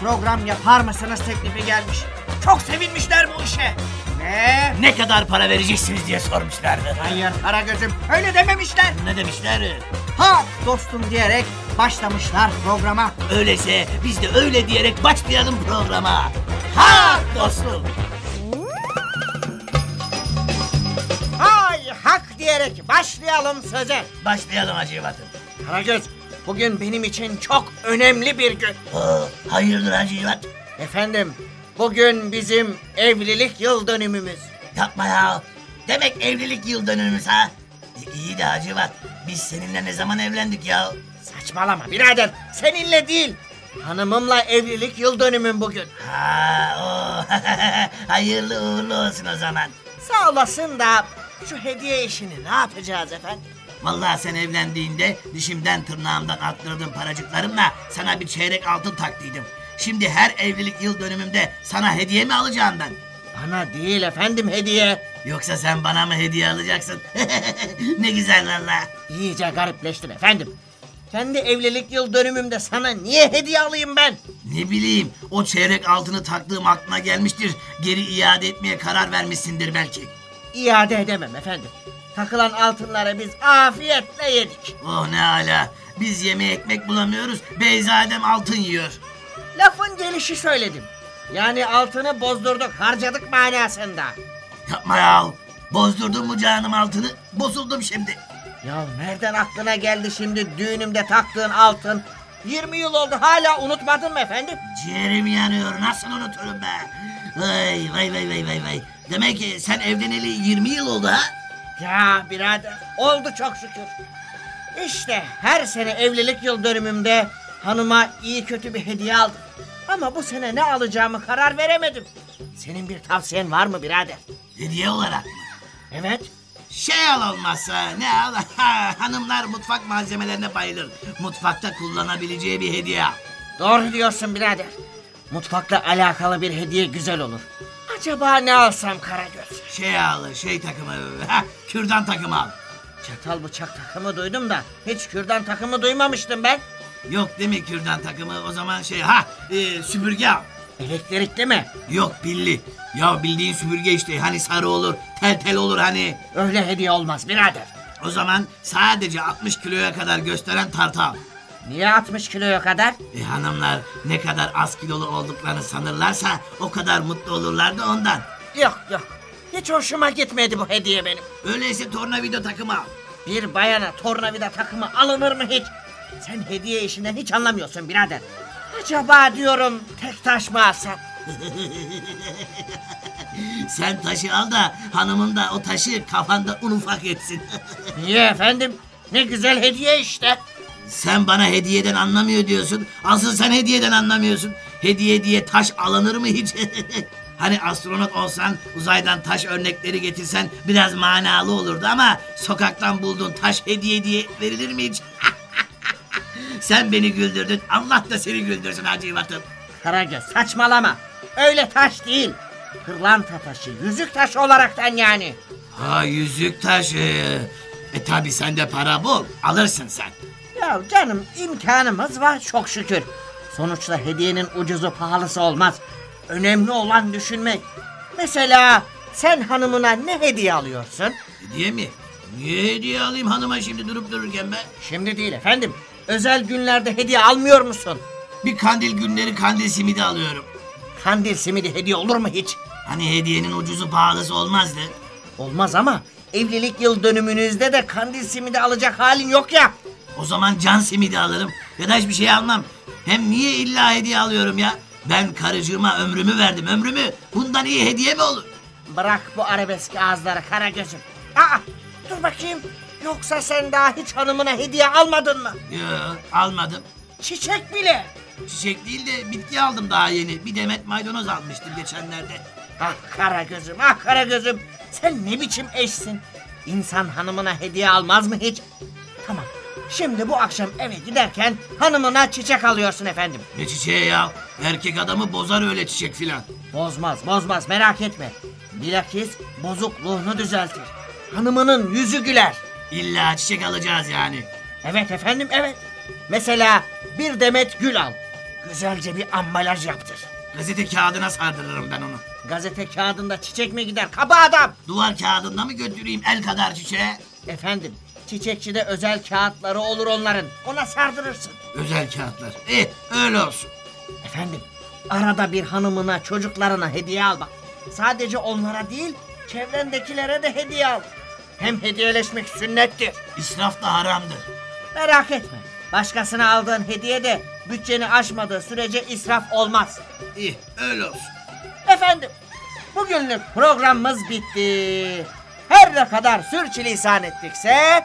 program yapar mısınız teklifi gelmiş. Çok sevinmişler bu işe. Ve Ne kadar para vereceksiniz diye sormuşlardı. hayır Karagöz'üm öyle dememişler. Ne demişler? Ha dostum diyerek başlamışlar programa. Öyleyse biz de öyle diyerek başlayalım programa. Ha dostum. Hay hak diyerek başlayalım söze. Başlayalım Hacivat'ım. Karagöz bugün benim için çok önemli bir gün. Oo, hayırdır Hacivat? Efendim bugün bizim evlilik yıl dönümümüz. Yapma ya. Demek evlilik yıl dönümümüz ha. İ- İyi de Hacivat. Biz seninle ne zaman evlendik ya? Saçmalama birader seninle değil. Hanımımla evlilik yıl dönümüm bugün. Ha o. Hayırlı uğurlu olsun o zaman. Sağ olasın da şu hediye işini ne yapacağız efendim? Vallahi sen evlendiğinde dişimden tırnağımdan attırdığım paracıklarımla sana bir çeyrek altın taktıydım. Şimdi her evlilik yıl dönümümde sana hediye mi alacağım ben? Bana değil efendim hediye. Yoksa sen bana mı hediye alacaksın? ne güzel valla. İyice garipleştin efendim. Kendi evlilik yıl dönümümde sana niye hediye alayım ben? Ne bileyim o çeyrek altını taktığım aklına gelmiştir. Geri iade etmeye karar vermişsindir belki. İade edemem efendim. Takılan altınları biz afiyetle yedik. Oh ne ala. Biz yemeğe ekmek bulamıyoruz. Beyzadem altın yiyor. Lafın gelişi söyledim. Yani altını bozdurduk, harcadık manasında. Yapma ya. Bozdurdun mu canım altını? Bozuldum şimdi. Ya nereden aklına geldi şimdi düğünümde taktığın altın? 20 yıl oldu hala unutmadın mı efendim? Ciğerim yanıyor. Nasıl unuturum be? Vay vay vay vay vay vay. Demek ki sen evleneli 20 yıl oldu ha? Ya birader oldu çok şükür. İşte her sene evlilik yıl dönümümde hanıma iyi kötü bir hediye aldım. Ama bu sene ne alacağımı karar veremedim. Senin bir tavsiyen var mı birader? Hediye olarak mı? Evet. Şey al olmazsa ne al? Ha, Hanımlar mutfak malzemelerine bayılır. Mutfakta kullanabileceği bir hediye al. Doğru diyorsun birader. Mutfakla alakalı bir hediye güzel olur. Acaba ne alsam Karagöz? Şey al, şey takımı, ha, kürdan takımı al. Çatal bıçak takımı duydum da hiç kürdan takımı duymamıştım ben. Yok değil mi kürdan takımı? O zaman şey, ha, e, süpürge al. Elektrikli mi? Yok pilli. Ya bildiğin süpürge işte. Hani sarı olur, tel tel olur hani. Öyle hediye olmaz birader. O zaman sadece 60 kiloya kadar gösteren tartı al. Niye 60 kiloya kadar? E hanımlar ne kadar az kilolu olduklarını sanırlarsa o kadar mutlu olurlar da ondan. Yok yok. Hiç hoşuma gitmedi bu hediye benim. Öyleyse tornavida takımı al. Bir bayana tornavida takımı alınır mı hiç? Sen hediye işinden hiç anlamıyorsun birader. Acaba diyorum tek taş mı alsam? Sen taşı al da hanımın da o taşı kafanda un ufak etsin. Niye efendim? Ne güzel hediye işte. Sen bana hediyeden anlamıyor diyorsun. Asıl sen hediyeden anlamıyorsun. Hediye diye taş alınır mı hiç? hani astronot olsan uzaydan taş örnekleri getirsen biraz manalı olurdu ama sokaktan bulduğun taş hediye diye verilir mi hiç? sen beni güldürdün. Allah da seni güldürsün Hacivat'ım. Karagöz saçmalama. Öyle taş değil. Pırlanta taşı, yüzük taşı olaraktan yani. Ha yüzük taşı. E tabi sende para bol. Alırsın sen. Ya canım imkanımız var çok şükür. Sonuçta hediyenin ucuzu pahalısı olmaz. Önemli olan düşünmek. Mesela sen hanımına ne hediye alıyorsun? Hediye mi? Niye hediye alayım hanıma şimdi durup dururken ben? Şimdi değil efendim. Özel günlerde hediye almıyor musun? Bir kandil günleri kandil simidi alıyorum. Kandil simidi hediye olur mu hiç? Hani hediyenin ucuzu pahalısı olmazdı. Olmaz ama evlilik yıl dönümünüzde de kandil simidi alacak halin yok ya. O zaman can simidi alırım. Ya da hiçbir şey almam. Hem niye illa hediye alıyorum ya? Ben karıcığıma ömrümü verdim ömrümü. Bundan iyi hediye mi olur? Bırak bu arabesk ağızları Karagöz'üm. Aa, dur bakayım. Yoksa sen daha hiç hanımına hediye almadın mı? Yok almadım. Çiçek bile. Çiçek değil de bitki aldım daha yeni. Bir demet maydanoz almıştım geçenlerde. Ah Karagöz'üm, ah Karagöz'üm. Sen ne biçim eşsin? İnsan hanımına hediye almaz mı hiç? Tamam. Şimdi bu akşam eve giderken hanımına çiçek alıyorsun efendim. Ne çiçeği ya? Erkek adamı bozar öyle çiçek filan. Bozmaz, bozmaz merak etme. Bilakis bozukluğunu düzeltir. Hanımının yüzü güler. İlla çiçek alacağız yani. Evet efendim, evet. Mesela bir demet gül al. Güzelce bir ambalaj yaptır. Gazete kağıdına sardırırım ben onu. Gazete kağıdında çiçek mi gider? Kaba adam! Duvar kağıdında mı götüreyim el kadar çiçeğe? Efendim, çiçekçide özel kağıtları olur onların. Ona sardırırsın. Özel kağıtlar. Eh öyle olsun. Efendim, arada bir hanımına, çocuklarına hediye al bak. Sadece onlara değil, çevrendekilere de hediye al. Hem hediyeleşmek sünnettir. İsraf da haramdır. Merak etme. Başkasına aldığın hediye de bütçeni aşmadığı sürece israf olmaz. İyi öyle olsun. Efendim, bugünlük programımız bitti. Her ne kadar sürçülisan ettikse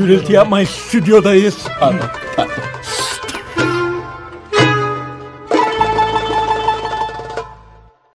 Gürültü yapmayın stüdyodayız. Pardon, pardon.